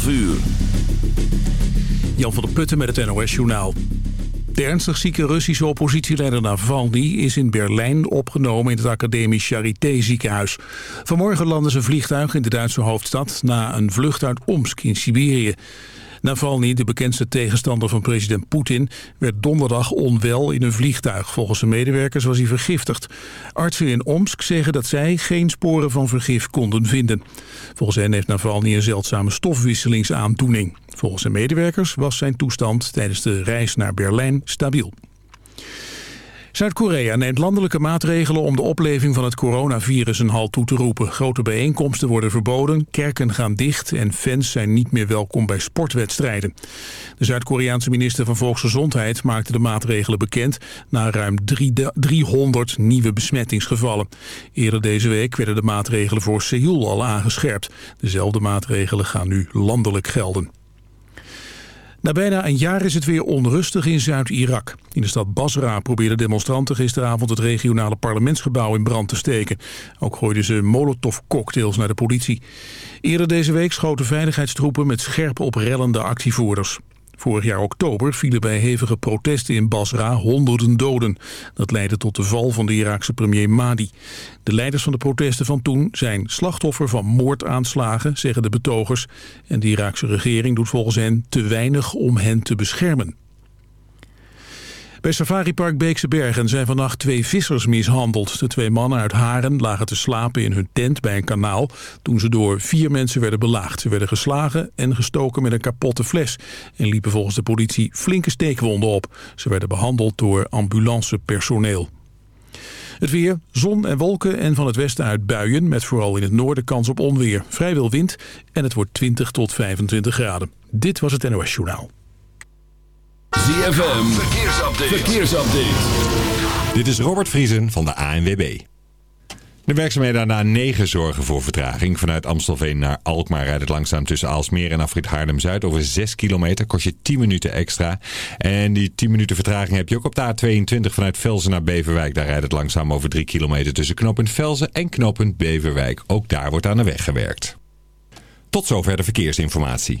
12 uur. Jan van der Putten met het NOS-journaal. De ernstig zieke Russische oppositieleider Navalny is in Berlijn opgenomen in het academisch Charité ziekenhuis. Vanmorgen landde zijn vliegtuig in de Duitse hoofdstad na een vlucht uit Omsk in Siberië. Navalny, de bekendste tegenstander van president Poetin, werd donderdag onwel in een vliegtuig. Volgens zijn medewerkers was hij vergiftigd. Artsen in Omsk zeggen dat zij geen sporen van vergif konden vinden. Volgens hen heeft Navalny een zeldzame stofwisselingsaandoening. Volgens zijn medewerkers was zijn toestand tijdens de reis naar Berlijn stabiel. Zuid-Korea neemt landelijke maatregelen om de opleving van het coronavirus een halt toe te roepen. Grote bijeenkomsten worden verboden, kerken gaan dicht en fans zijn niet meer welkom bij sportwedstrijden. De Zuid-Koreaanse minister van Volksgezondheid maakte de maatregelen bekend na ruim 300 nieuwe besmettingsgevallen. Eerder deze week werden de maatregelen voor Seoul al aangescherpt. Dezelfde maatregelen gaan nu landelijk gelden. Na bijna een jaar is het weer onrustig in Zuid-Irak. In de stad Basra probeerden demonstranten gisteravond het regionale parlementsgebouw in brand te steken. Ook gooiden ze molotovcocktails naar de politie. Eerder deze week schoten veiligheidstroepen met scherp op rellende actievoerders. Vorig jaar oktober vielen bij hevige protesten in Basra honderden doden. Dat leidde tot de val van de Iraakse premier Mahdi. De leiders van de protesten van toen zijn slachtoffer van moordaanslagen, zeggen de betogers. En de Iraakse regering doet volgens hen te weinig om hen te beschermen. Bij safaripark Beekse Bergen zijn vannacht twee vissers mishandeld. De twee mannen uit Haren lagen te slapen in hun tent bij een kanaal... toen ze door vier mensen werden belaagd. Ze werden geslagen en gestoken met een kapotte fles... en liepen volgens de politie flinke steekwonden op. Ze werden behandeld door ambulancepersoneel. Het weer, zon en wolken en van het westen uit buien... met vooral in het noorden kans op onweer. Vrijwel wind en het wordt 20 tot 25 graden. Dit was het NOS Journaal. ZFM, verkeersupdate. verkeersupdate. Dit is Robert Vriesen van de ANWB. De werkzaamheden na 9 zorgen voor vertraging. Vanuit Amstelveen naar Alkmaar rijdt het langzaam tussen Aalsmeer en Afrit Haarlem-Zuid. Over 6 kilometer kost je 10 minuten extra. En die 10 minuten vertraging heb je ook op de A22 vanuit Velzen naar Beverwijk. Daar rijdt het langzaam over 3 kilometer tussen knooppunt Velzen en knooppunt Beverwijk. Ook daar wordt aan de weg gewerkt. Tot zover de verkeersinformatie.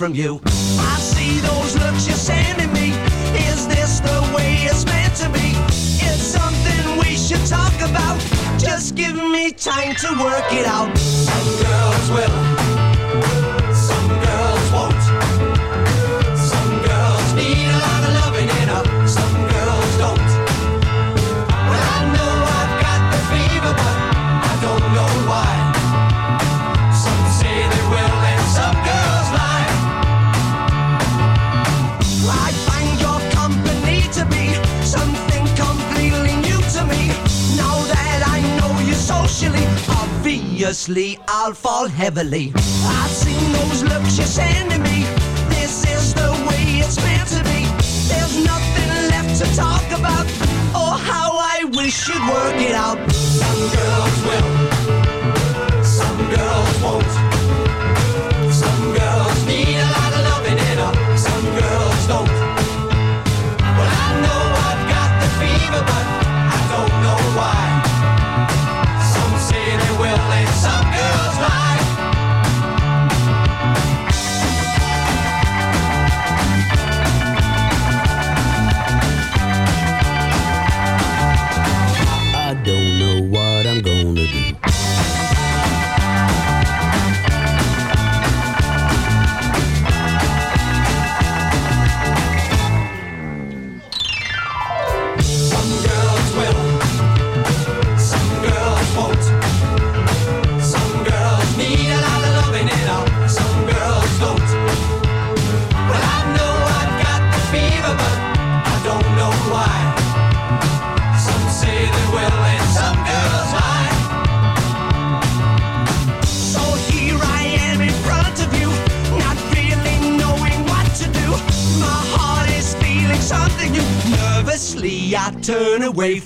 From you. Obviously I'll fall heavily. I've seen those looks you're sending me. This is the way it's meant to be. There's nothing left to talk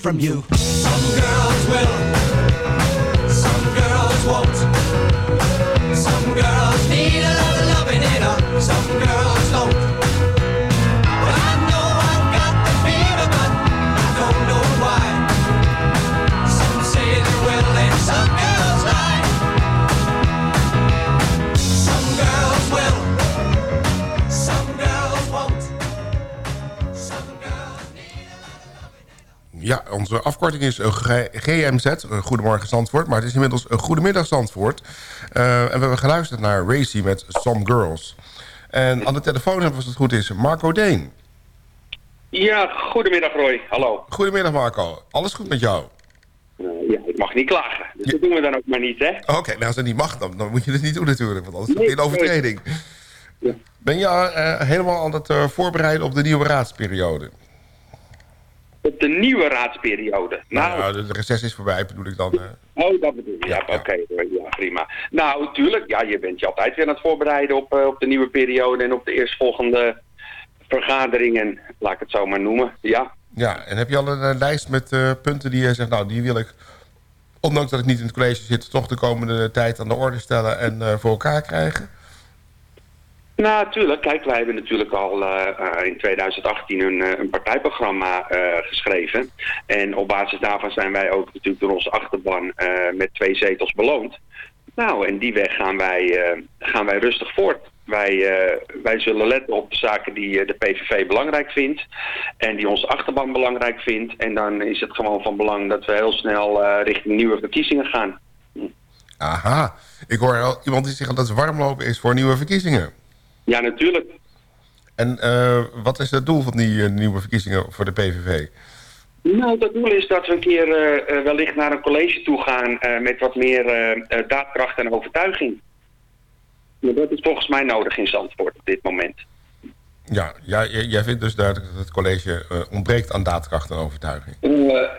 from you. Is G- GMZ, eh, Goedemorgen Zandvoort. Maar het is inmiddels een Goedemiddag Zandvoort. Eh, en we hebben geluisterd naar Racy met Some Girls. En aan de telefoon hebben we, als het goed is, Marco Deen. Ja, goedemiddag Roy. Hallo. Goedemiddag Marco, alles goed met jou? Eh, ja, ik mag niet klagen. Dus dat doen we dan ook maar niet, hè? Oké, nou als dat niet mag, dan, dan moet je het niet doen natuurlijk. Want anders is het in overtreding. Ja. Ben je helemaal aan het voorbereiden op de nieuwe raadsperiode? Op de nieuwe raadsperiode. Nou, Nou, de reces is voorbij, bedoel ik dan. eh. oh, dat bedoel je. Ja, oké. Ja, prima. Nou, tuurlijk. Ja, je bent je altijd weer aan het voorbereiden op, eh, op de nieuwe periode en op de eerstvolgende vergaderingen. Laat ik het zo maar noemen. Ja. Ja, en heb je al een eh, lijst met punten die je zegt... nou, die wil ik, ondanks dat ik niet in het college zit... toch de komende tijd aan de orde stellen en voor elkaar krijgen? Nou, tuurlijk. Kijk, wij hebben natuurlijk al eh, eh, in 2018 een, eh, een partijprogramma geschreven. En op basis daarvan zijn wij ook natuurlijk door onze achterban met twee zetels beloond. Nou, en die weg gaan wij, gaan wij rustig voort. Wij, wij zullen letten op de zaken die de PVV belangrijk vindt en die onze achterban belangrijk vindt. En dan is het gewoon van belang dat we heel snel richting nieuwe verkiezingen gaan. Aha, ik hoor al iemand die zegt dat het warmlopen is voor nieuwe verkiezingen. Ja, natuurlijk. En eh, wat is het doel van die eh, nieuwe verkiezingen voor de PVV? Nou, het doel is dat we een keer eh, wellicht naar een college toe gaan met wat meer daadkracht en overtuiging. Ja, dat is volgens mij nodig in Zandvoort op dit moment. Ja, jij, jij vindt dus duidelijk dat het college eh, ontbreekt aan daadkracht en overtuiging. Eh,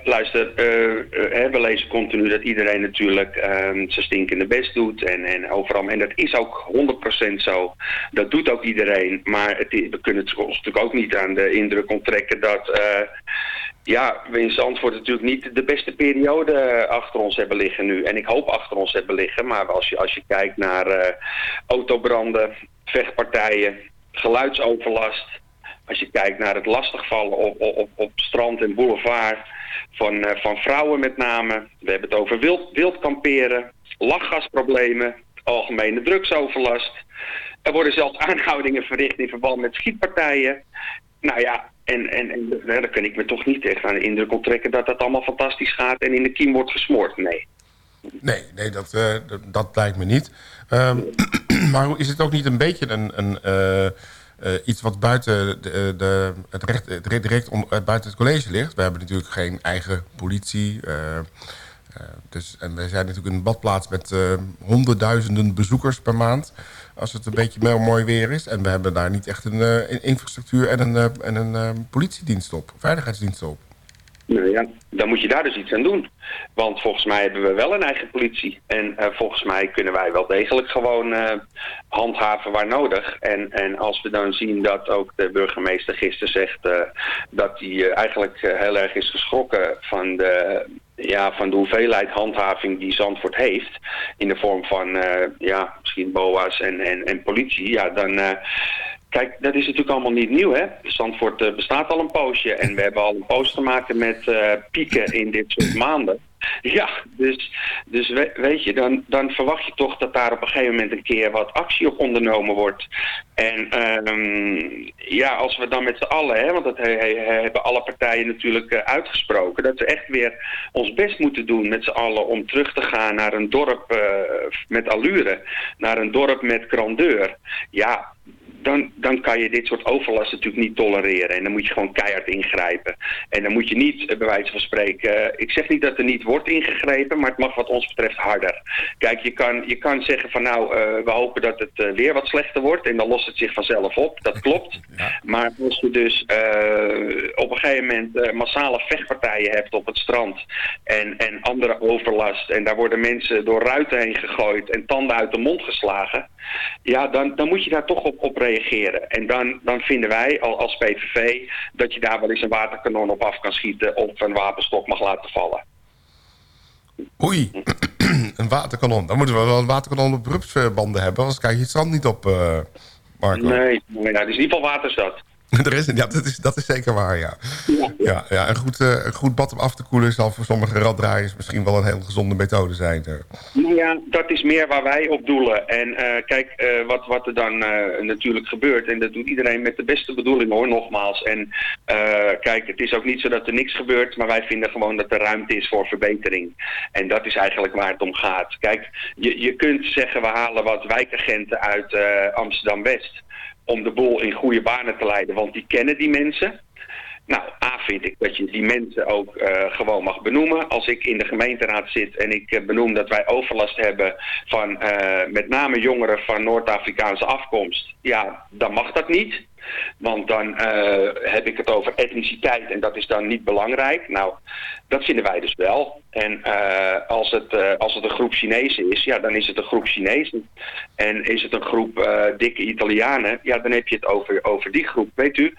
luister, eh, we lezen continu dat iedereen natuurlijk ehm, zijn stinkende best doet. En, en overal. En dat is ook 100% zo. Dat doet ook iedereen. Maar het, we kunnen het ons natuurlijk ook niet aan de indruk onttrekken dat. ja, we in Zandvoort natuurlijk niet de beste periode achter ons hebben liggen nu. En ik hoop achter ons hebben liggen. Maar als je, als je kijkt naar autobranden, vechtpartijen, geluidsoverlast. Als je kijkt naar het lastigvallen op, op, op, strand en boulevard van, eh, van vrouwen met name. We hebben het over wild, wild kamperen, lachgasproblemen, algemene drugsoverlast. Er worden zelfs aanhoudingen verricht in verband met schietpartijen. Nou ja, en, en, en nou, daar kan ik me toch niet echt aan de indruk onttrekken dat dat allemaal fantastisch gaat en in de kiem wordt gesmoord. Nee. Nee, nee dat, eh, dat, dat lijkt me niet. Ehm, maar is het ook niet een beetje een, een, eh, eh, iets wat buiten de, de, het recht, het direct eh, buiten het college ligt? We hebben natuurlijk geen eigen politie. eh, eh, dus, en we zijn natuurlijk een badplaats met eh, honderdduizenden bezoekers per maand. Als het een beetje mooi weer is. En we hebben daar niet echt een, eh, een infrastructuur en een, eh, en een eh, politiedienst op. Veiligheidsdienst op. Nou ja, dan moet je daar dus iets aan doen. Want volgens mij hebben we wel een eigen politie. En eh, volgens mij kunnen wij wel degelijk gewoon eh, handhaven waar nodig. En, en als we dan zien dat ook de burgemeester gisteren zegt... eh, dat hij eigenlijk heel erg is geschrokken van de, ja, van de hoeveelheid handhaving die Zandvoort heeft... in de vorm van ja, misschien BOA's en, en, en politie... ja, dan... Kijk, dat is natuurlijk allemaal niet nieuw, hè? Zandvoort eh, bestaat al een poosje en we hebben al een poos te maken met eh, pieken in dit soort maanden. Ja, dus, dus we- weet je, dan, dan verwacht je toch dat daar op een gegeven moment een keer wat actie op ondernomen wordt. En ehm, ja, als we dan met z'n allen, hè, want dat he- he- hebben alle partijen natuurlijk eh, uitgesproken, dat we echt weer ons best moeten doen met z'n allen om terug te gaan naar een dorp met allure, naar een dorp met grandeur. Ja, dan, dan kan je dit soort overlast natuurlijk niet tolereren. En dan moet je gewoon keihard ingrijpen. En dan moet je niet, eh, bij wijze van spreken... eh, ik zeg niet dat er niet wordt ingegrepen, maar het mag wat ons betreft harder. Kijk, je kan, je kan zeggen van nou, eh, we hopen dat het weer wat slechter wordt... en dan lost het zich vanzelf op. Dat klopt. Maar als je dus gegeven moment eh, massale vechtpartijen hebt op het strand... En, en andere overlast... en daar worden mensen door ruiten heen gegooid... en tanden uit de mond geslagen... Ja, dan, dan moet je daar toch op, op reageren. En dan, dan vinden wij al, als PVV dat je daar wel eens een waterkanon op af kan schieten of een wapenstok mag laten vallen. Oei, een waterkanon. Dan moeten we wel een waterkanon op rupsbanden hebben. Anders krijg je het strand niet op, eh, Marco. Nee, nee nou, het is in ieder geval waterstad. Er is, ja, dat is, dat is zeker waar, ja. ja, ja een, goed, een goed bad om af te koelen zal voor sommige raddraaiers misschien wel een heel gezonde methode zijn. Nou ja, dat is meer waar wij op doelen. En eh, kijk, eh, wat, wat er dan natuurlijk gebeurt, en dat doet iedereen met de beste bedoelingen hoor, nogmaals. En kijk, het is ook niet zo dat er niks gebeurt, maar wij vinden gewoon dat er ruimte is voor verbetering. En dat is eigenlijk waar het om gaat. Kijk, je, je kunt zeggen, we halen wat wijkagenten uit Amsterdam-West om de boel in goede banen te leiden, want die kennen die mensen. Nou, A vind ik dat je die mensen ook eh, gewoon mag benoemen. Als ik in de gemeenteraad zit en ik eh, benoem dat wij overlast hebben van eh, met name jongeren van Noord-Afrikaanse afkomst, ja, dan mag dat niet. Want dan eh, heb ik het over etniciteit en dat is dan niet belangrijk. Nou, dat vinden wij dus wel. En eh, als, het, eh, als het een groep Chinezen is, ja, dan is het een groep Chinezen. En is het een groep dikke Italianen, ja, dan heb je het over, over die groep. Weet u,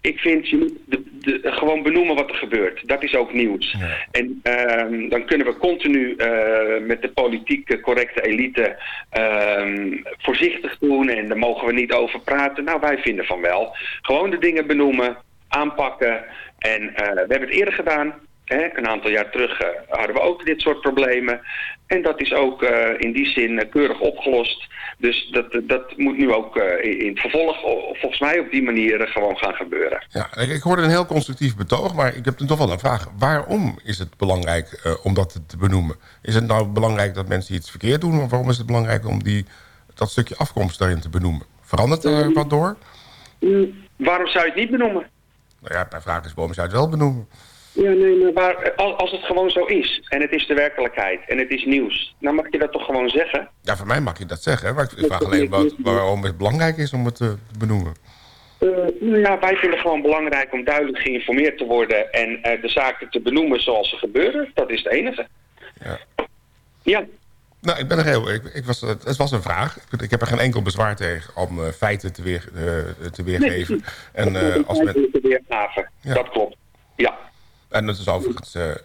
ik vind, je moet de, de, gewoon benoemen wat er gebeurt. Dat is ook nieuws. En ehm, dan kunnen we continu eh, met de politiek correcte elite ehm, voorzichtig doen. En daar mogen we niet over praten. Nou, wij vinden van wel. Gewoon de dingen benoemen, aanpakken. En eh, we hebben het eerder gedaan. Hè? Een aantal jaar terug eh, hadden we ook dit soort problemen. En dat is ook eh, in die zin eh, keurig opgelost. Dus dat, dat moet nu ook in het vervolg, volgens mij op die manier, gewoon gaan gebeuren. Ja, ik, ik hoorde een heel constructief betoog, maar ik heb toch wel een vraag. Waarom is het belangrijk om dat te benoemen? Is het nou belangrijk dat mensen iets verkeerd doen? Of waarom is het belangrijk om die, dat stukje afkomst daarin te benoemen? Verandert er wat door? Waarom zou je het niet benoemen? Nou ja, mijn vraag is waarom zou je het wel benoemen? Ja, nee, maar waar, als, het gewoon zo is en het is de werkelijkheid en het is nieuws, dan mag je dat toch gewoon zeggen? Ja, voor mij mag je dat zeggen. Maar ik, vraag alleen wat, waarom het belangrijk is om het te benoemen. Eh, nou ja, wij vinden het gewoon belangrijk om duidelijk geïnformeerd te worden en eh, de zaken te benoemen zoals ze gebeuren. Dat is het enige. Ja. Ja. Nou, ik ben er heel... Ik, ik was, het was een vraag. Ik, ik heb er geen enkel bezwaar tegen om eh, feiten te, weer, te weergeven. en, als men, de weergave. Ja. Dat klopt. Ja. En dat is overigens eh, eh,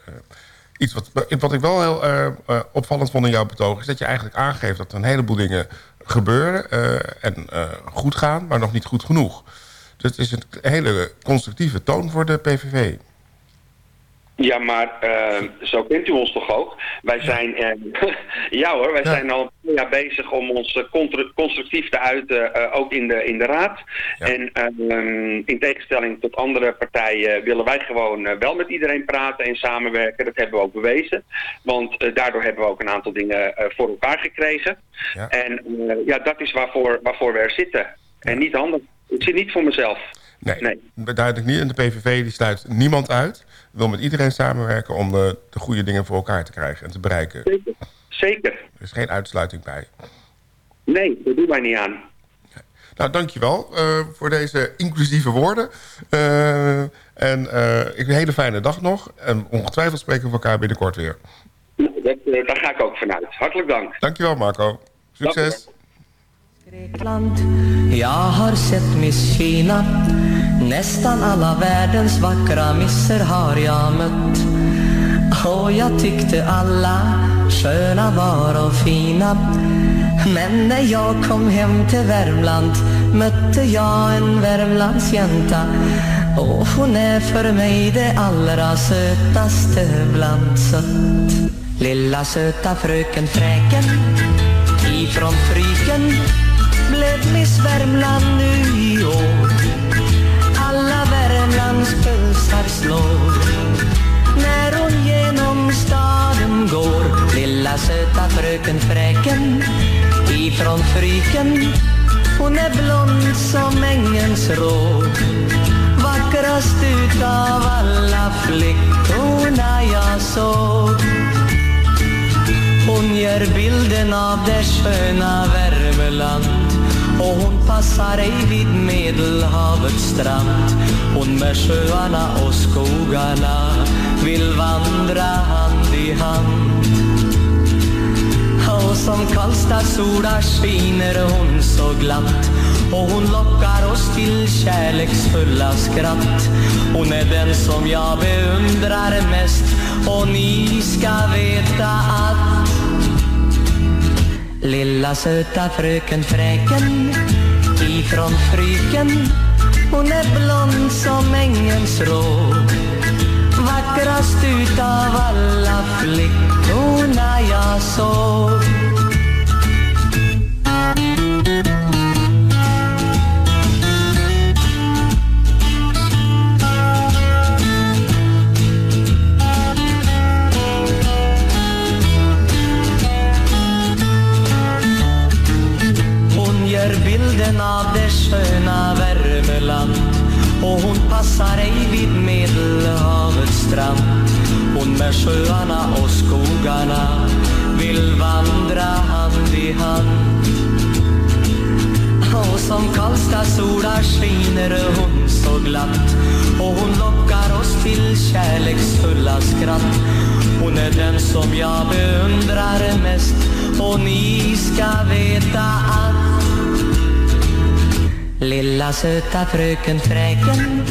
iets wat, wat ik wel heel eh, opvallend vond in jouw betoog... is dat je eigenlijk aangeeft dat er een heleboel dingen gebeuren... en goed gaan, maar nog niet goed genoeg. Dus is een hele constructieve toon voor de PVV. Ja, maar eh, zo kent u ons toch ook? Wij zijn, eh, ja hoor, wij zijn al een paar jaar bezig om ons eh, constructief te uiten, ook in de, in de raad. En eh, in tegenstelling tot andere partijen willen wij gewoon wel met iedereen praten en samenwerken. Dat hebben we ook bewezen. Want daardoor hebben we ook een aantal dingen voor elkaar gekregen. En ja, dat is waarvoor, waarvoor we er zitten. En niet anders. Ik zit niet voor mezelf. Nee, duidelijk niet. En de PVV die sluit niemand uit. Wil met iedereen samenwerken om de, de goede dingen voor elkaar te krijgen en te bereiken. Zeker. Er is geen uitsluiting bij. Nee, dat doen wij niet aan. Nou, dankjewel uh, voor deze inclusieve woorden. Uh, En eh, ik een hele fijne dag nog. En ongetwijfeld spreken we elkaar binnenkort weer. Nou, dat, eh, daar ga ik ook vanuit. Hartelijk dank. Dankjewel Marco. Succes. Grekland Jag har sett Miss Kina Nästan alla världens vackra misser har jag mött. Och jag tyckte alla sköna var och fina. Men när jag kom hem till Värmland Mötte jag en Värmlandsjänta. Och hon är för mig det allra sötaste bland sött. Lilla söta fröken Fräken ifrån Fryken blev Miss Värmland nu i år hans pulsar slår När hon genom staden går. Lilla söta fröken Fräken ifrån Fryken Hon är blond som ängens rå Vackrast utav alla flickorna jag såg. Hon gör bilden av det sköna Värmeland och hon passar ej vid Medelhavets strand. Hon med sjöarna och skogarna vill vandra hand i hand. Och som Karlstadssola skiner hon så glatt och hon lockar oss till kärleksfulla skratt. Hon är den som jag beundrar mest och ni ska veta att Lilla söta fröken Fräken ifrån Fryken Hon är blond som ängens rå Vackrast utav alla flickorna jag såg. Söta fröken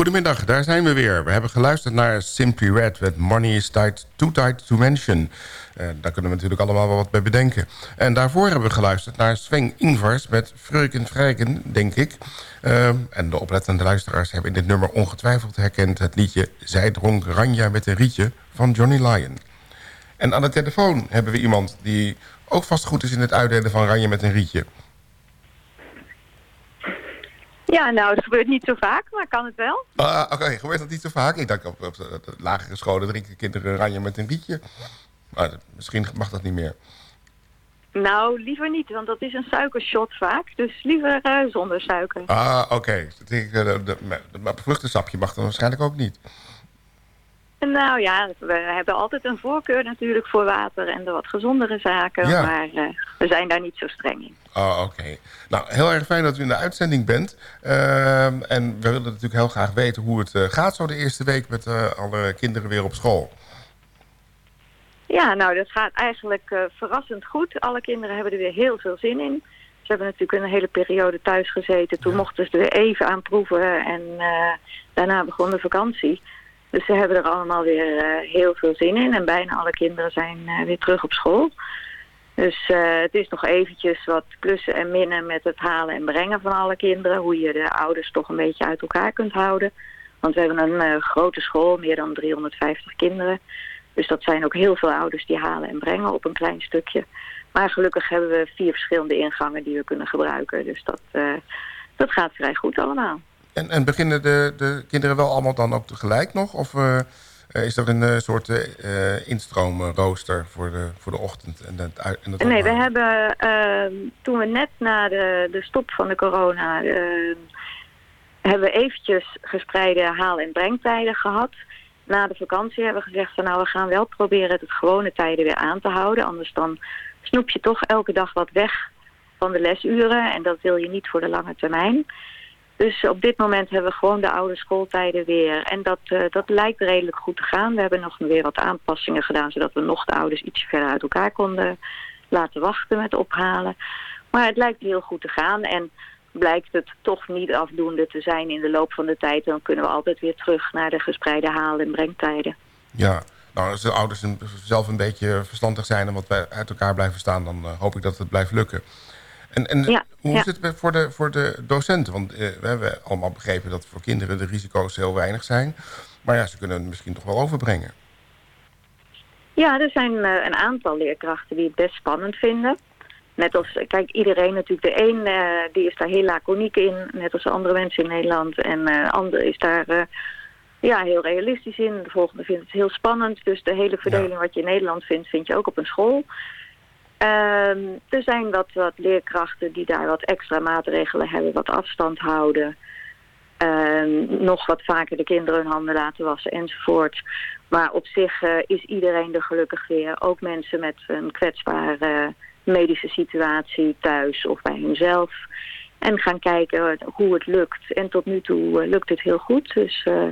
Goedemiddag, daar zijn we weer. We hebben geluisterd naar Simply Red met Money is tight, Too Tight to Mention. Eh, daar kunnen we natuurlijk allemaal wel wat bij bedenken. En daarvoor hebben we geluisterd naar Sven Ingvars met Freuken Vrijken, denk ik. Eh, en de oplettende luisteraars hebben in dit nummer ongetwijfeld herkend... het liedje Zij dronk Ranja met een rietje van Johnny Lyon. En aan de telefoon hebben we iemand die ook vast goed is in het uitdelen van Ranja met een rietje. Ja, nou, dat gebeurt niet zo vaak, maar kan het wel. Ah, Oké, gebeurt dat niet zo vaak? Ik dacht op, op lagere scholen drinken kinderen Ranja met een rietje. Maar dat- misschien mag dat niet meer. Nou, liever niet, want dat is een suikershot vaak. Dus liever eh, zonder suiker. Ah, oké. Dus denk ik, eh, Maar vruchtensapje mag dan waarschijnlijk ook niet. Nou ja, we hebben altijd een voorkeur natuurlijk voor water en de wat gezondere zaken. Ja. Maar eh, we zijn daar niet zo streng in. Oh, oké. Nou, heel erg fijn dat u in de uitzending bent. Ehm, en we willen natuurlijk heel graag weten hoe het eh, gaat zo de eerste week met eh, alle kinderen weer op school. Ja, nou, dat gaat eigenlijk verrassend goed. Alle kinderen hebben er weer heel veel zin in. Ze hebben natuurlijk een hele periode thuis gezeten. Toen mochten ze er even aan proeven en daarna begon de vakantie. Dus ze hebben er allemaal weer eh, heel veel zin in. En bijna alle kinderen zijn eh, weer terug op school. Dus eh, het is nog eventjes wat plussen en minnen met het halen en brengen van alle kinderen. Hoe je de ouders toch een beetje uit elkaar kunt houden. Want we hebben een grote school, meer dan 350 kinderen. Dus dat zijn ook heel veel ouders die halen en brengen op een klein stukje. Maar gelukkig hebben we vier verschillende ingangen die we kunnen gebruiken. Dus dat, dat gaat vrij goed allemaal. En, en beginnen de, de kinderen wel allemaal dan ook tegelijk nog? Of eh, eh, is er een eh, soort instroomrooster voor de, voor de ochtend? En het, en het Nee, we hebben ehm, toen we net na de, de stop van de corona... ehm, hebben we eventjes gespreide haal- en brengtijden gehad. Na de vakantie hebben we gezegd van nou, we gaan wel proberen het gewone tijden weer aan te houden. Anders dan snoep je toch elke dag wat weg van de lesuren. En dat wil je niet voor de lange termijn. Dus op dit moment hebben we gewoon de oude schooltijden weer. En dat, eh, dat lijkt redelijk goed te gaan. We hebben nog weer wat aanpassingen gedaan... zodat we nog de ouders iets verder uit elkaar konden laten wachten met ophalen. Maar het lijkt heel goed te gaan. En blijkt het toch niet afdoende te zijn in de loop van de tijd... dan kunnen we altijd weer terug naar de gespreide haal- en brengtijden. Ja, nou als de ouders zelf een beetje verstandig zijn... en wat wij uit elkaar blijven staan, dan eh, hoop ik dat het blijft lukken. En, en Ja, hoe ja. is het voor de, voor de docenten? Want eh, we hebben allemaal begrepen dat voor kinderen de risico's heel weinig zijn. Maar ja, ze kunnen het misschien toch wel overbrengen. Ja, er zijn eh, een aantal leerkrachten die het best spannend vinden. Net als, kijk, iedereen natuurlijk. De een eh, die is daar heel laconiek in, net als andere mensen in Nederland. En de ander is daar ja, heel realistisch in. De volgende vindt het heel spannend. Dus de hele verdeling wat je in Nederland vindt, vind je ook op een school. Ehm, er zijn wat, wat leerkrachten die daar wat extra maatregelen hebben, wat afstand houden. Ehm, nog wat vaker de kinderen hun handen laten wassen enzovoort. Maar op zich eh, is iedereen er gelukkig weer. Ook mensen met een kwetsbare medische situatie thuis of bij hunzelf. En gaan kijken hoe het lukt. En tot nu toe eh, lukt het heel goed. Dus eh,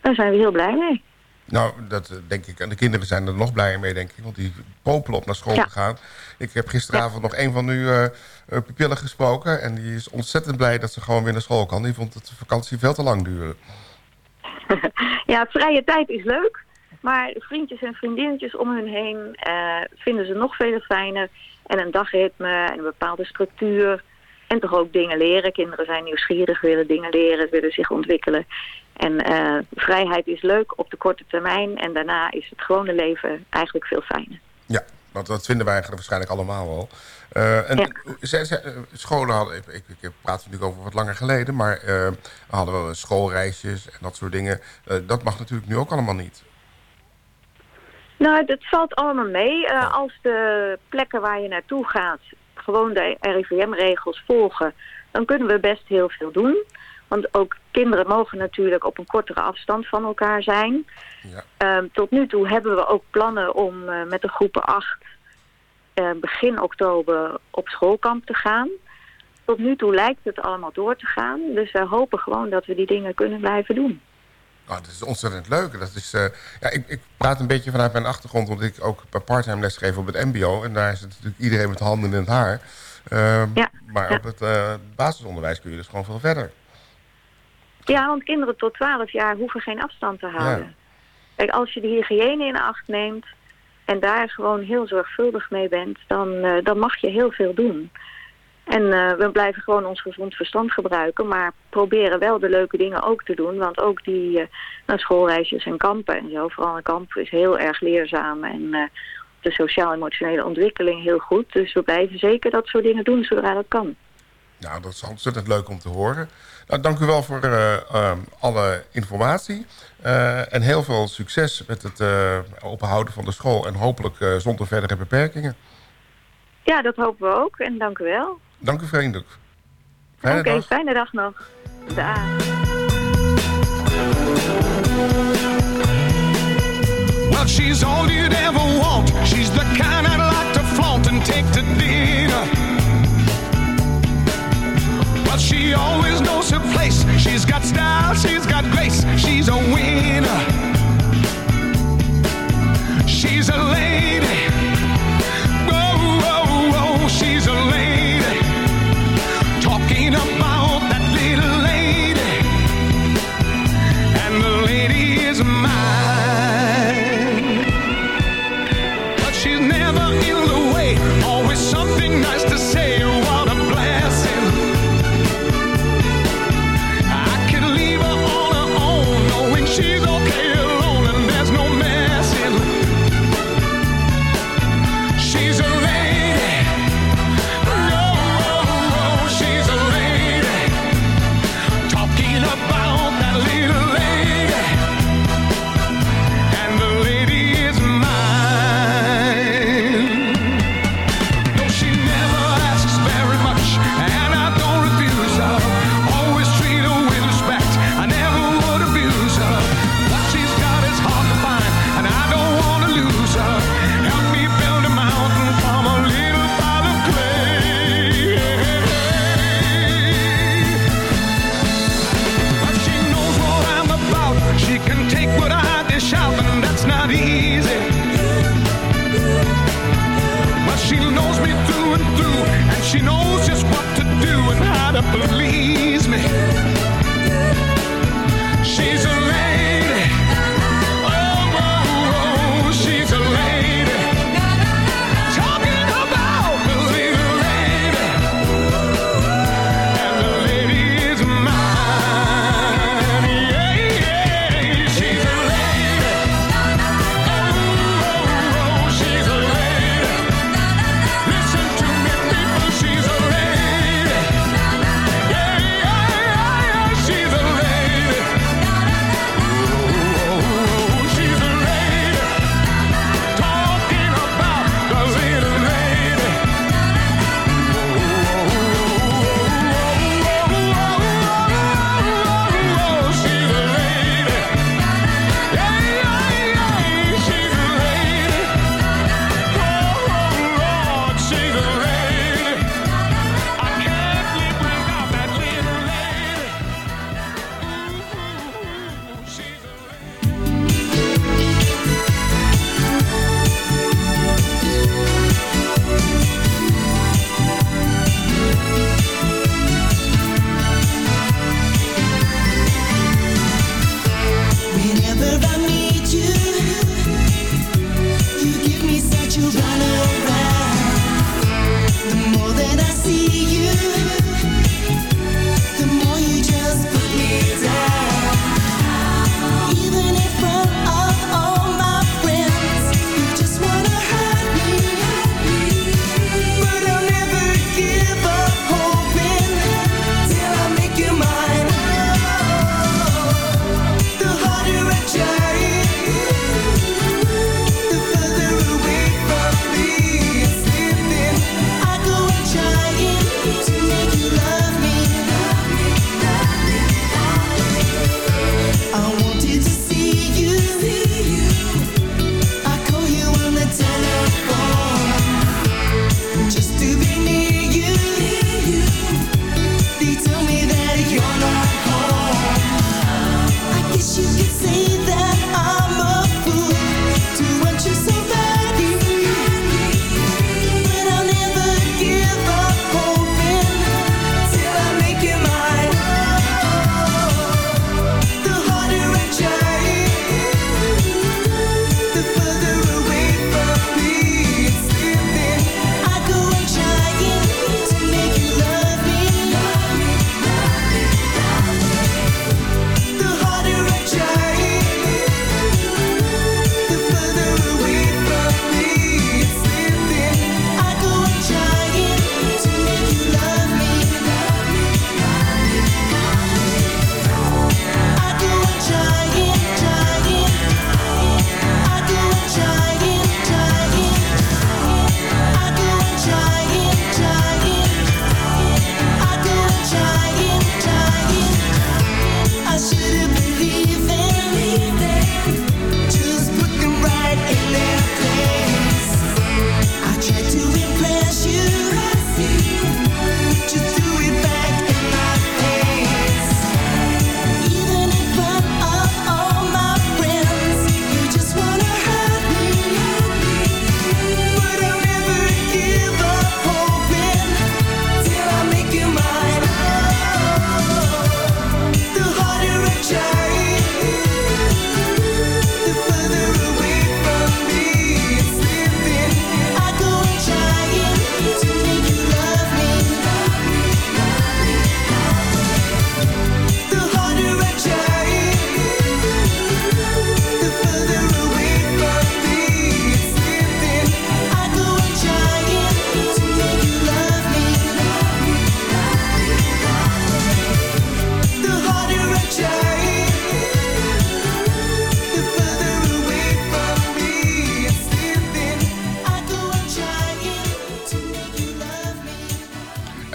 daar zijn we heel blij mee. Nou, dat eh, denk ik. En de kinderen zijn er nog blijer mee, denk ik. Want die popelen op naar school Ja. te gaan. Ik heb gisteravond nog een van uw eh, pupillen gesproken. En die is ontzettend blij dat ze gewoon weer naar school kan. Die vond het de vakantie veel te lang duren. Ja, vrije tijd is leuk. Maar vriendjes en vriendinnetjes om hun heen eh, vinden ze nog veel fijner. En een dagritme en een bepaalde structuur. En toch ook dingen leren. Kinderen zijn nieuwsgierig, willen dingen leren, willen zich ontwikkelen. En eh, vrijheid is leuk op de korte termijn. En daarna is het gewone leven eigenlijk veel fijner. Ja, want dat vinden wij eigenlijk waarschijnlijk allemaal wel. Eh, en eh, scholen hadden, ik, ik, ik praat natuurlijk over wat langer geleden, maar we hadden wel schoolreisjes en dat soort dingen. Dat mag natuurlijk nu ook allemaal niet. Nou, dat valt allemaal mee. Als de plekken waar je naartoe gaat gewoon de RIVM-regels volgen, dan kunnen we best heel veel doen. Want ook kinderen mogen natuurlijk op een kortere afstand van elkaar zijn. Ja. Ehm, tot nu toe hebben we ook plannen om eh, met de groepen 8 eh, begin oktober op schoolkamp te gaan. Tot nu toe lijkt het allemaal door te gaan. Dus we hopen gewoon dat we die dingen kunnen blijven doen. Nou, dat is ontzettend leuk. Dat is, eh, ja, ik, ik praat een beetje vanuit mijn achtergrond, omdat ik ook parttime les geef op het mbo. En daar is het natuurlijk iedereen met handen in het haar. Ehm, Ja, Maar ja. op het basisonderwijs kun je dus gewoon veel verder. Ja, want kinderen tot 12 jaar hoeven geen afstand te houden. Kijk, als je de hygiëne in acht neemt en daar gewoon heel zorgvuldig mee bent, dan, eh, dan mag je heel veel doen. En eh, we blijven gewoon ons gezond verstand gebruiken, maar proberen wel de leuke dingen ook te doen. Want ook die eh, nou, schoolreisjes en kampen en zo, vooral een kamp is heel erg leerzaam en de sociaal-emotionele ontwikkeling heel goed. Dus we blijven zeker dat soort dingen doen zodra dat kan. Nou, dat is ontzettend leuk om te horen. Nou, dank u wel voor eh, ehm, alle informatie. Eh, en heel veel succes met het eh, openhouden van de school. En hopelijk zonder verdere beperkingen. Ja, dat hopen we ook. En dank u wel. Dank u vriendelijk. Oké, fijne dag nog. Dag. Well, she's all you ever want. She's the kind I'd like to flaunt and take to dinner. But she always knows her place. She's got style, she's got grace, she's a winner.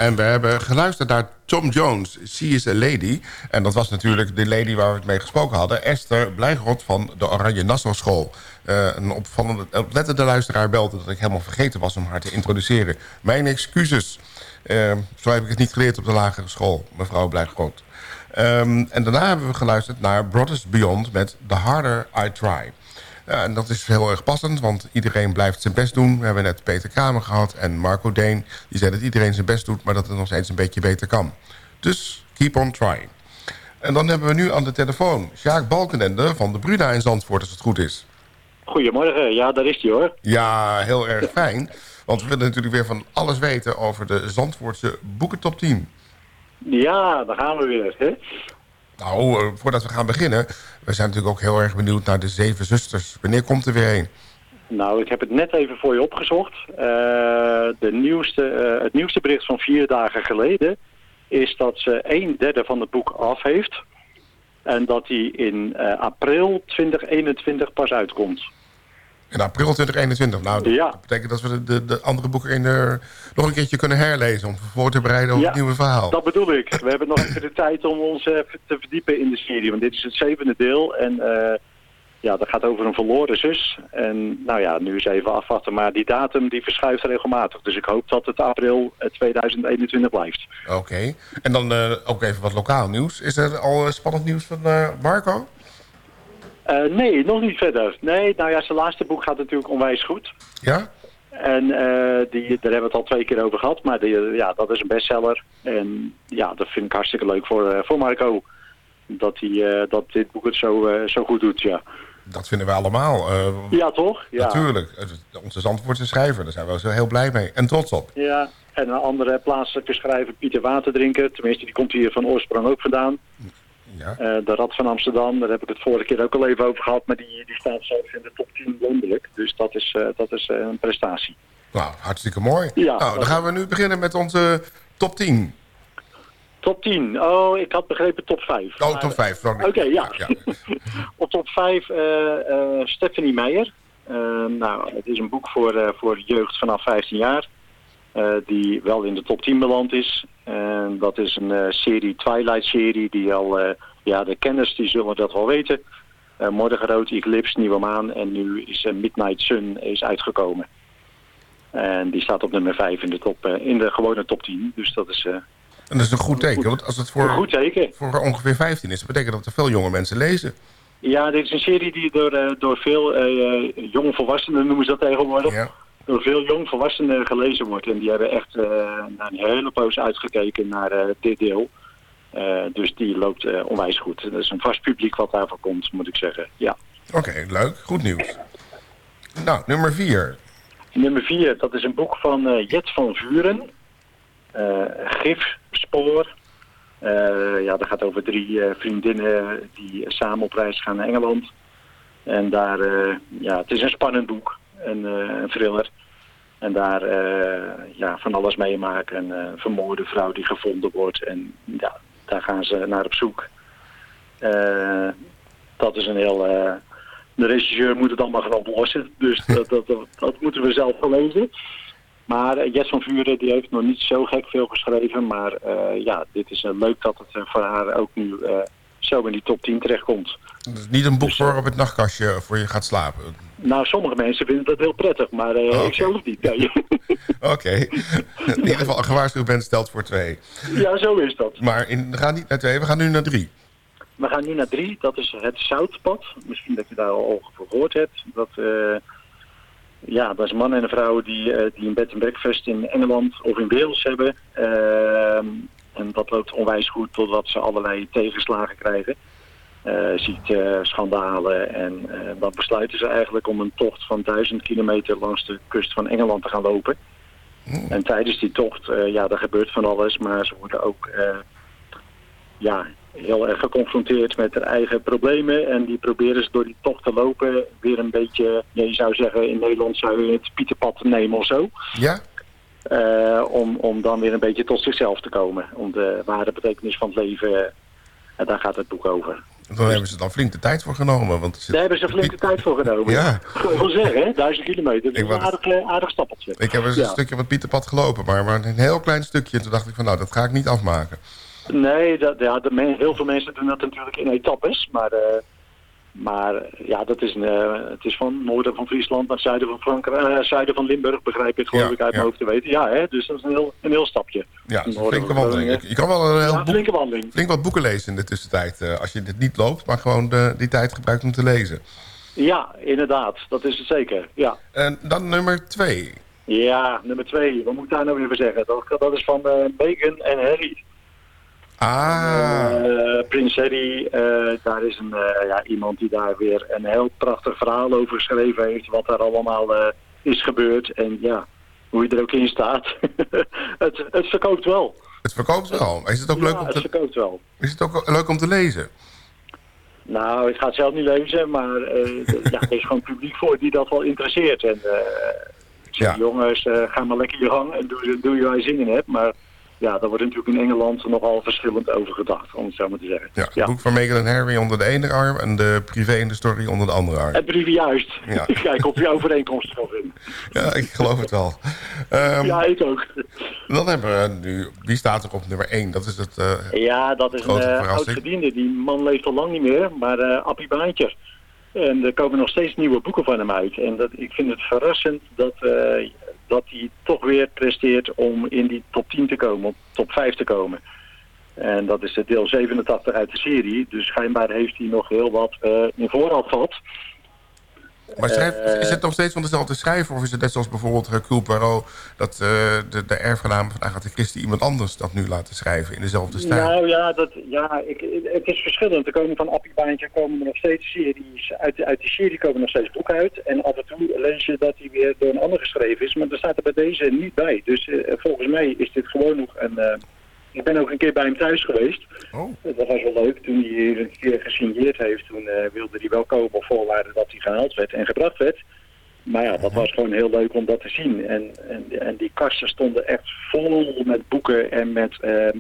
En we hebben geluisterd naar Tom Jones, She is a Lady. En dat was natuurlijk de lady waar we het mee gesproken hadden. Esther Blijgrot van de Oranje Nassau School. Eh, een opvallende, oplettende luisteraar belde dat ik helemaal vergeten was om haar te introduceren. Mijn excuses. Eh, zo heb ik het niet geleerd op de lagere school, mevrouw Blijgrot. Ehm, en daarna hebben we geluisterd naar Brothers Beyond met The Harder I Try. Ja, en dat is heel erg passend, want iedereen blijft zijn best doen. We hebben net Peter Kramer gehad en Marco Deen. Die zei dat iedereen zijn best doet, maar dat het nog steeds een beetje beter kan. Dus keep on trying. En dan hebben we nu aan de telefoon Sjaak Balkenende van de Bruna in Zandvoort, als het goed is. Goedemorgen, ja, daar is hij hoor. Ja, heel erg fijn. Want we willen natuurlijk weer van alles weten over de Zandvoortse boekentop 10. Ja, daar gaan we weer. Hè? Nou, eh, voordat we gaan beginnen... we zijn natuurlijk ook heel erg benieuwd naar de Zeven Zusters. Wanneer komt er weer een? Nou, ik heb het net even voor je opgezocht. Eh, de nieuwste, eh, het nieuwste bericht van vier dagen geleden is dat ze een derde van het boek af heeft. En dat die in april 2021 pas uitkomt. In april 2021. Nou, dat Ja. betekent dat we de, de, de andere boeken in de, nog een keertje kunnen herlezen... om voor te bereiden Ja, het nieuwe verhaal. Dat bedoel ik. We hebben nog even de tijd om ons eh, te verdiepen in de serie. Want dit is het zevende deel. En eh, ja, dat gaat over een verloren zus. En nou ja, nu is even afwachten. Maar die datum die verschuift regelmatig. Dus ik hoop dat het april eh, 2021 blijft. Oké. En dan eh, ook even wat lokaal nieuws. Is er al eh, spannend nieuws van eh, Marco? Eh, nee, nog niet verder. Nee, nou ja, zijn laatste boek gaat natuurlijk onwijs goed. Ja? En eh, die, daar hebben we het al twee keer over gehad. Maar die, ja, dat is een bestseller. En ja, dat vind ik hartstikke leuk voor, eh, voor Marco. Dat, hij, dat dit boek het zo, zo goed doet, ja. Dat vinden we allemaal. Ja, toch? Ja. Natuurlijk. Onze Zandvoortse schrijver, daar zijn we zo heel blij mee. En trots op. Ja, en een andere plaatselijke schrijver, Pieter Waterdrinker. Tenminste, die komt hier van oorsprong ook vandaan. Ja. Eh, de Rad van Amsterdam, daar heb ik het vorige keer ook al even over gehad. Maar die, die staat zelfs in de top 10 landelijk. Dus dat is, eh, dat is eh, een prestatie. Nou, hartstikke mooi. Ja. nou, dan gaan we nu beginnen met onze top 10. Top 10. Oh, ik had begrepen top 5. Oh, top 5. sorry. Oké, ja. ja. Op top 5 eh, eh, Stephanie Meijer. Nou, het is een boek voor, voor jeugd vanaf 15 jaar. Eh, die wel in de top 10 beland is. En dat is een eh, serie, Twilight-serie, die al... eh, ja, de kenners die zullen dat wel weten. Eh Morgenrood, Eclipse, Nieuwe Maan. En nu is Midnight Sun is uitgekomen. En die staat op nummer 5 in de, top, in de gewone top 10. Dus dat is... En dat is een goed teken. Want als het voor, goed teken. voor ongeveer 15 is, betekent dat er veel jonge mensen lezen. Ja, dit is een serie die door, door veel eh, jonge volwassenen, noemen ze dat tegenwoordig, Ja. Door veel jong volwassenen gelezen wordt. En die hebben echt eh naar een hele poos uitgekeken naar eh, dit deel. Eh, dus die loopt onwijs goed. Dat is een vast publiek wat daarvoor komt, moet ik zeggen. Ja. Oké, leuk. Goed nieuws. Nou, nummer 4. Nummer vier, dat is een boek van Jet van Vuren. Gifspoor. Eh, ja, dat gaat over drie vriendinnen die samen op reis gaan naar Engeland. En daar, ja, het is een spannend boek, een, eh, een thriller. En daar eh, ja, van alles meemaken. Een eh, vermoorde vrouw die gevonden wordt. En ja, daar gaan ze naar op zoek. Dat is een heel... de regisseur moet het allemaal gaan oplossen. Dus dat, dat, dat, dat moeten we zelf gaan lezen. Maar Jet van Vuren die heeft nog niet zo gek veel geschreven. Maar ja, dit is uh, leuk dat het uh, voor haar ook nu zo in die top 10 terechtkomt. Het is niet een boek voor op het nachtkastje voor je gaat slapen. Nou, sommige mensen vinden dat heel prettig, maar uh, okay. ik zelf niet. Nee. Oké. Okay. In ieder geval, gewaarschuwd bent stelt voor twee. Ja, zo is dat. Maar in, we gaan niet naar twee, we gaan nu naar drie. We gaan nu naar drie, dat is het Zoutpad. Misschien dat je daar al over gehoord hebt. Dat, uh, ja, dat is een man en een vrouw die, uh, die een bed and breakfast in Engeland of in Wales hebben. Uh, en dat loopt onwijs goed totdat ze allerlei tegenslagen krijgen. Uh, ziekteschandalen en dan besluiten ze eigenlijk om een tocht van duizend kilometer langs de kust van Engeland te gaan lopen. Mm. En tijdens die tocht, ja, er gebeurt van alles, maar ze worden ook ja, heel erg geconfronteerd met hun eigen problemen. En die proberen ze door die tocht te lopen weer een beetje, je zou zeggen in Nederland zou je het pieterpad nemen of zo. Ja? Uh, om, om dan weer een beetje tot zichzelf te komen. Om de ware betekenis van het leven, en daar gaat het boek over. Dan hebben ze dan flink de tijd voor genomen. Want zit- Daar hebben ze flinke tijd voor genomen. Ja. Ik wil wel zeggen, hè? duizend kilometer. Dat is een aardig, eh, aardig stappeltje. Ik heb eens een stukje het Pieterpad gelopen, maar, maar een heel klein stukje. En toen dacht ik van, nou, dat ga ik niet afmaken. Nee, dat, ja, de men- heel veel mensen doen dat natuurlijk in etappes. Maar, eh, maar ja, dat is een, eh, het is van noorden van Friesland naar het zuiden van, Frankrijk, eh, zuiden van Limburg, begrijp ik, geloof Ja, ik uit ja. mijn hoofd te weten. Ja, hè, dus dat is een heel, een heel stapje. Ja, flinke wandeling. Je kan wel een heel Ja, boek, flinke wandeling. flink wat boeken lezen in de tussentijd. eh, als je dit niet loopt, maar gewoon de, die tijd gebruikt om te lezen. Ja, inderdaad. Dat is het zeker. Ja. En dan nummer twee. Ja, nummer twee. Wat moet ik daar nou weer voor zeggen? Dat, dat is van Meghan en Harry. Ah, Eh, Prins Harry, eh, daar is een, eh, ja, iemand die daar weer een heel prachtig verhaal over geschreven heeft. Wat daar allemaal is gebeurd. En ja, hoe je er ook in staat. het, het verkoopt wel. het verkoopt wel. Is het ook, leuk, Ja, om het te, verkoopt wel. is het ook leuk om te lezen? Nou, ik ga het zelf niet lezen, maar ja, er is gewoon publiek voor die dat wel interesseert. En Ja. jongens, ga maar lekker je gang en doe, doe je waar je zin in hebt. Maar ja, daar wordt natuurlijk in Engeland nogal verschillend over gedacht, om het zo maar te zeggen. Ja, het boek van Meghan en Harry onder de ene arm... en de privé en de story onder de andere arm. Het briefje juist. Ja. Kijk of je overeenkomsten kan vinden. Ja, ik geloof het wel. Ehm, Ja, ik ook. Dan hebben we nu... Wie staat er op nummer één? Dat is het... eh, Ja, dat is een uh, verrassing. oud-gediende. Die man leeft al lang niet meer, maar eh Appie Baantje. En er komen nog steeds nieuwe boeken van hem uit. En dat, ik vind het verrassend dat, eh, dat hij toch weer presteert om in die top 10 te komen, op top 5 te komen. En dat is het deel 87 uit de serie. Dus schijnbaar heeft hij nog heel wat eh, in voorraad gehad. Maar Eh, is het nog steeds van dezelfde schrijver? Of is het net zoals bijvoorbeeld Hercule Poirot... dat eh, de, de erfgenaam van Agatha Christie iemand anders dat nu laten schrijven... in dezelfde stijl? Nou ja, dat, ja ik, het is verschillend. Er komen van Appie Baantje komen er nog steeds series. Uit, uit die serie komen nog steeds boeken uit. En af en toe lees je dat hij weer door een ander geschreven is. Maar daar staat er bij deze niet bij. Dus eh, volgens mij is dit gewoon nog een... ik ben ook een keer bij hem thuis geweest. Oh. Dat was wel leuk. Toen hij hier een keer gesigneerd heeft, toen eh, wilde hij wel komen op voorwaarde dat hij gehaald werd en gebracht werd. Maar ja, dat was gewoon heel leuk om dat te zien. En, en, en die kasten stonden echt vol met boeken en met ehm,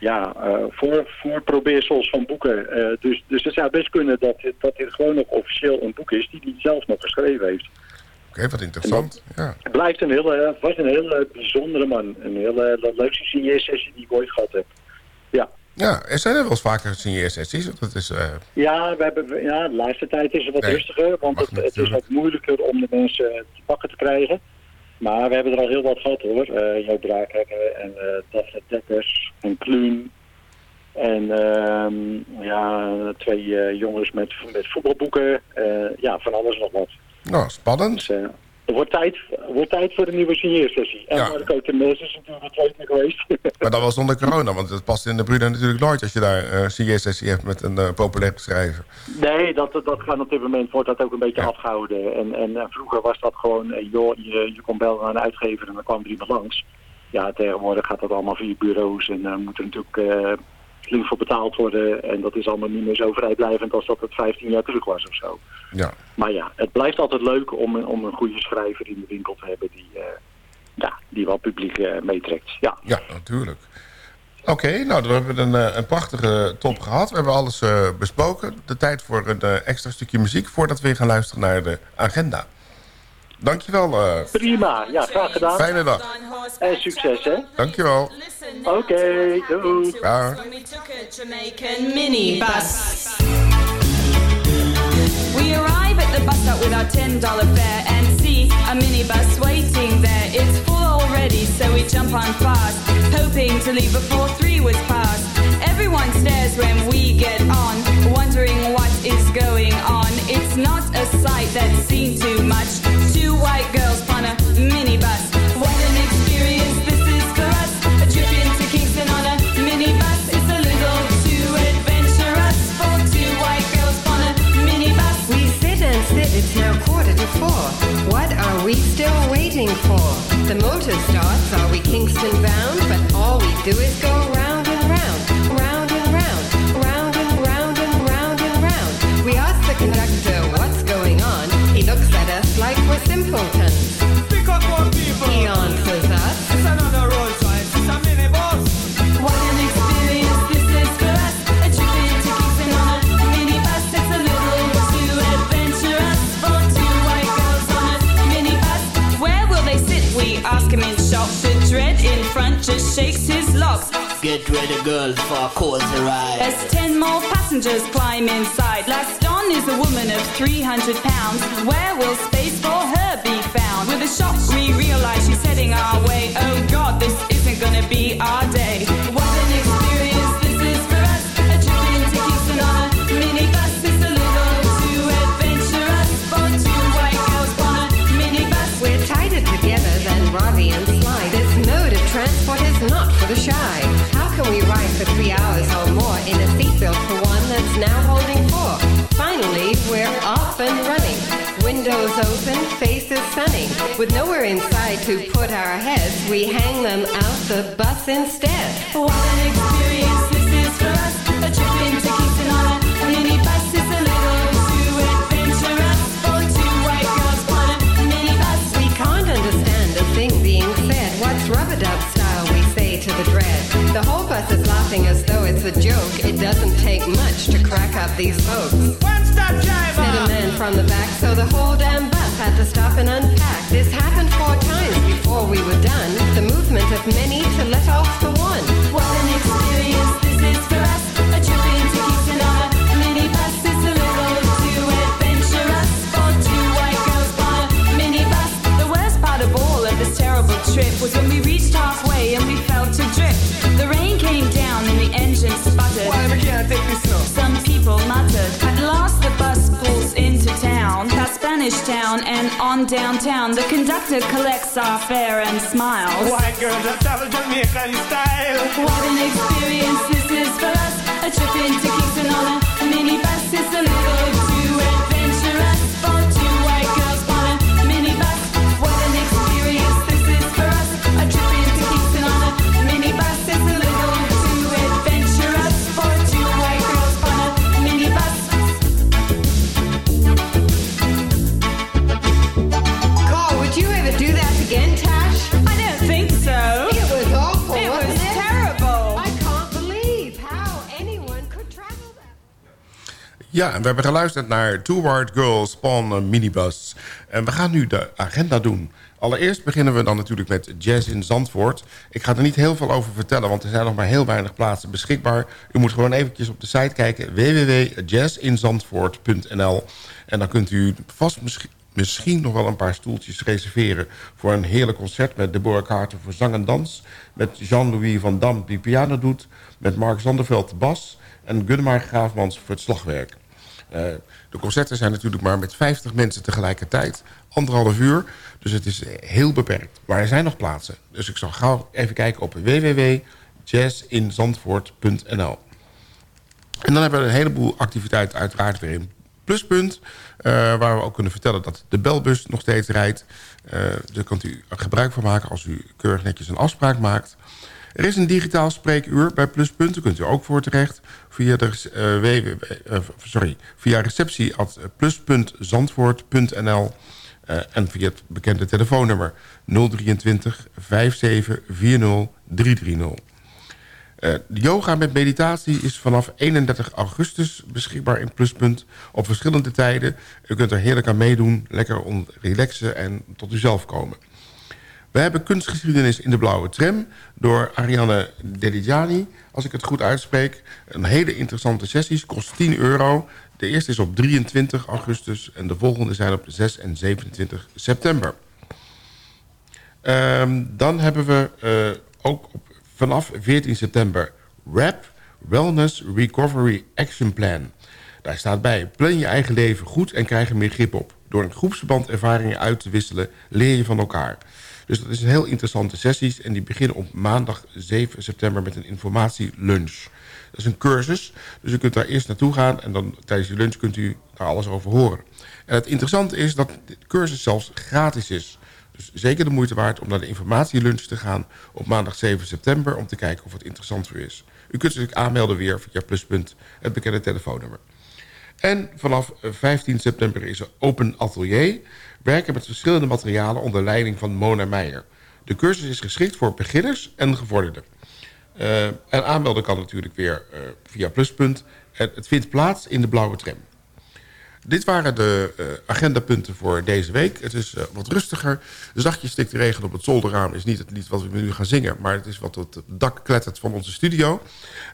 ja, eh, voor, voorprobeersels van boeken. Eh, dus, dus het zou best kunnen dat, dat dit gewoon nog officieel een boek is die hij zelf nog geschreven heeft. Oké, wat interessant. Ja. Het blijft een hele, het was een hele bijzondere man. Een hele de leukste signeersessie die ik ooit gehad heb. Ja. ja, er zijn er wel eens vaker signeersessies. Dat is... eh, Ja, we hebben, ja, de laatste tijd is het wat Nee, rustiger, want het, het is wat moeilijker om de mensen te pakken te krijgen. Maar we hebben er al heel wat gehad hoor. Eh Joop en eh Daphne Dekkers en Kluun. En ehm, ja, twee eh, jongens met, met voetbalboeken. Eh, ja, van alles nog wat. Nou, spannend. Dus, eh, er wordt tijd, wordt tijd voor een nieuwe signeersessie. En Ja. Marco Temes is natuurlijk twee keer geweest. Maar dat was zonder corona, want het past in de Bruna natuurlijk nooit... als je daar een signeersessie hebt met een eh, populair schrijver. Nee, dat, dat gaat op dit moment wordt dat ook een beetje afgehouden. En, en, eh, vroeger was dat gewoon, eh, joh, je, je kon bellen naar een uitgever en dan kwam er iemand langs. Ja, tegenwoordig gaat dat allemaal via bureaus en dan moet er natuurlijk eh, flink voor betaald worden. En dat is allemaal niet meer zo vrijblijvend als dat het 15 jaar terug was of zo. Ja. Maar ja, het blijft altijd leuk om, een- om een goede schrijver in de winkel te hebben die, eh, ja, die wel publiek eh, meetrekt. Ja. Ja, natuurlijk. Oké, nou, dan hebben we een, eh, een prachtige top gehad. We hebben alles besproken. De tijd voor een extra stukje muziek... voordat we weer gaan luisteren naar de agenda. Dankjewel. eh Prima, ja, graag gedaan. Fijne dag. En succes, hè? Dankjewel. Oké, doei. Dag. Jamaican minibus. We arrive at the bus stop with our $10 fare and see a minibus waiting there. It's full already, so we jump on fast, hoping to leave before three was past. Everyone stares when we get on, wondering what is going on. It's not a sight that's With nowhere inside to put our heads, we hang them out the bus instead. What an experience this is for us. A trip into Kingston on a minibus is a little too adventurous for two white girls on a minibus. We can't understand a thing being said. What's rub-a-dub style we say to the dread? The whole bus is laughing as though it's a joke. It doesn't take much to crack up these folks. One stop driver. Said a man from the back, so the whole damn bus had to stop and unpack. Of many to let off the Spanish Town and on downtown. The conductor collects our fare and smiles. White girls that travel Jamaican style. What an experience this is for us. A trip into Kingston on a minibus is a little Ja, en we hebben geluisterd naar Two Girls Spawn Minibus. En we gaan nu de agenda doen. Allereerst beginnen we dan natuurlijk met Jazz in Zandvoort. Ik ga er niet heel veel over vertellen, want er zijn nog maar heel weinig plaatsen beschikbaar. U moet gewoon eventjes op de site kijken, www.jazzinzandvoort.nl. En dan kunt u vast misschien, nog wel een paar stoeltjes reserveren... voor een heerlijk concert met Deborah Carter voor zang en dans... met Jean-Louis van Dam die piano doet... met Mark Zanderveld bas en Gunmar Graafmans voor het slagwerk. Eh, de concerten zijn natuurlijk maar met 50 mensen tegelijkertijd. Anderhalf uur, dus het is heel beperkt. Maar er zijn nog plaatsen. Dus ik zal gauw even kijken op www.jazzinzandvoort.nl En dan hebben we een heleboel activiteiten uiteraard weer in Pluspunt. eh, waar we ook kunnen vertellen dat de belbus nog steeds rijdt. Eh, daar kunt u gebruik van maken als u keurig netjes een afspraak maakt. Er is een digitaal spreekuur bij Pluspunt. Daar kunt u ook voor terecht via, de, eh, www, eh, sorry, via receptie.plus.zandvoort.nl eh, en via het bekende telefoonnummer 023 57 40 330. Eh, de yoga met meditatie is vanaf 31 augustus beschikbaar in Pluspunt op verschillende tijden. U kunt er heerlijk aan meedoen, lekker relaxen en tot uzelf komen. We hebben kunstgeschiedenis in de blauwe tram door Ariane Deligiani, als ik het goed uitspreek. Een hele interessante sessies, kost 10 euro. De eerste is op 23 augustus en de volgende zijn op 6 en 27 september. Ehm, dan hebben we eh, ook op, vanaf 14 september RAP, Wellness Recovery Action Plan. Daar staat bij, plan je eigen leven goed en krijg er meer grip op. Door een groepsverband ervaringen uit te wisselen, leer je van elkaar. Dus dat is een heel interessante sessies en die beginnen op maandag 7 september met een informatielunch. Dat is een cursus, dus u kunt daar eerst naartoe gaan... en dan tijdens die lunch kunt u daar alles over horen. En het interessante is dat de cursus zelfs gratis is. Dus zeker de moeite waard om naar de informatielunch te gaan... op maandag 7 september om te kijken of het interessant voor u is. U kunt zich aanmelden weer via pluspunt het bekende telefoonnummer. En vanaf 15 september is er Open Atelier. Werken met verschillende materialen onder leiding van Mona Meijer. De cursus is geschikt voor beginners en gevorderden. Uh, en aanmelden kan natuurlijk weer uh, via Pluspunt. Het vindt plaats in de blauwe tram. Dit waren de eh, agendapunten voor deze week. Het is eh, wat rustiger. Zachtjes stikt de regen op het zolderraam. is niet het lied wat we nu gaan zingen... maar het is wat het dak klettert van onze studio.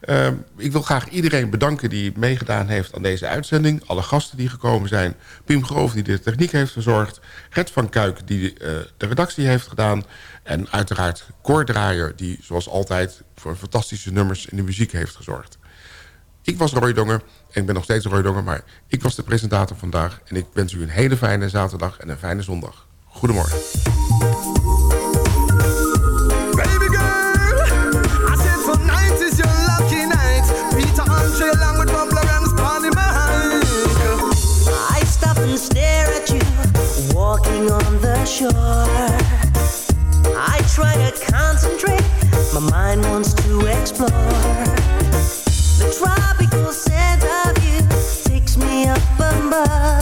Ehm, ik wil graag iedereen bedanken die meegedaan heeft aan deze uitzending. Alle gasten die gekomen zijn. Pim Groof die de techniek heeft verzorgd. Gert van Kuik die eh, de redactie heeft gedaan. En uiteraard KoorDraaier, die zoals altijd... voor fantastische nummers in de muziek heeft gezorgd. Ik was Roy Dongen. Ik ben nog steeds Roy Dongen, maar ik was de presentator vandaag. En ik wens u een hele fijne zaterdag en een fijne zondag. Goedemorgen. Baby girl, I said tonight is your lucky night. Peter Andre along with my blood and Bob in my Mike. I stop and stare at you, walking on the shore. I try to concentrate, my mind wants to explore. The number.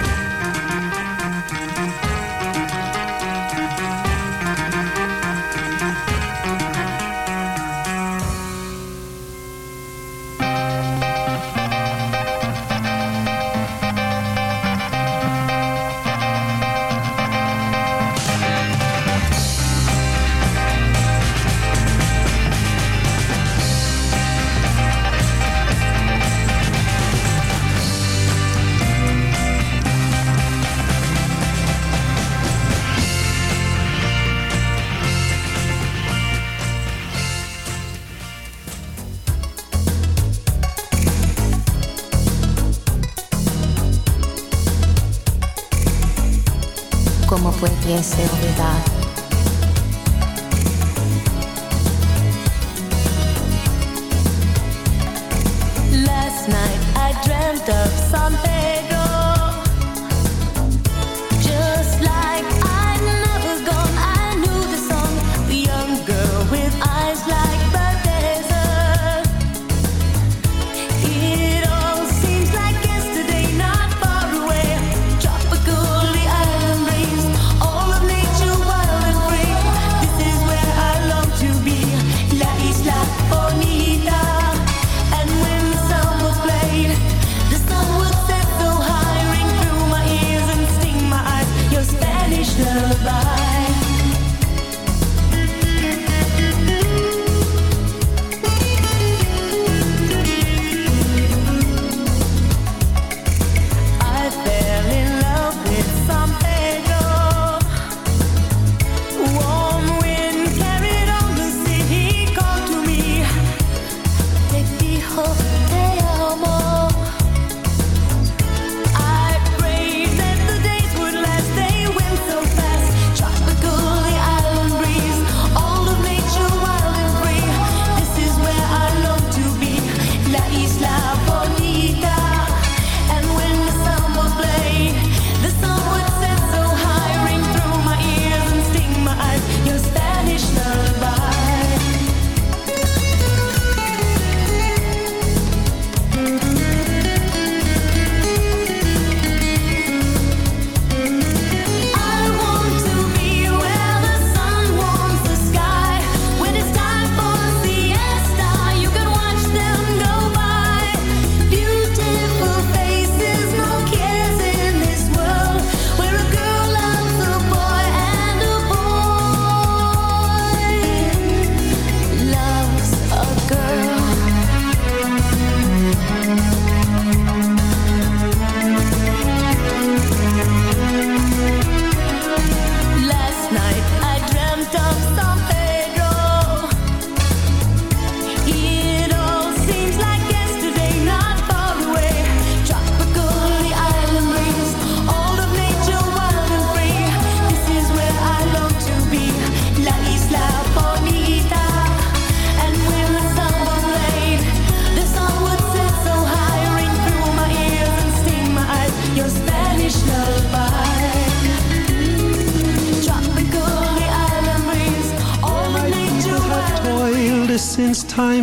deseo.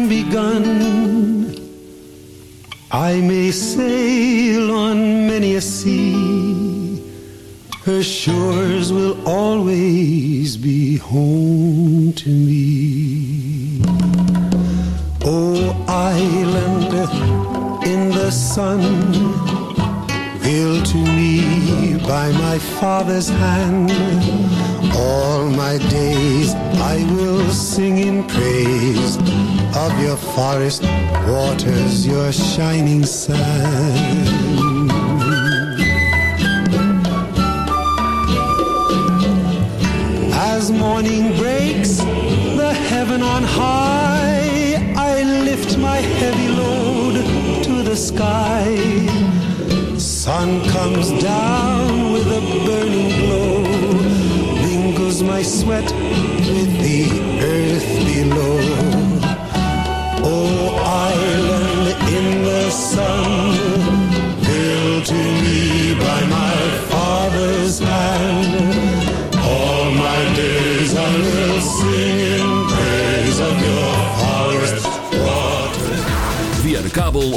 begun. I may sail on many a sea, her shores will always be home to me. O oh, island in the sun, built to me by my father's hand, all my days I will sing in praise of your forest waters, your shining sun. As morning breaks, the heaven on high, I lift my heavy load to the sky. Sun comes down with a burning glow, mingles my sweat with the earth below.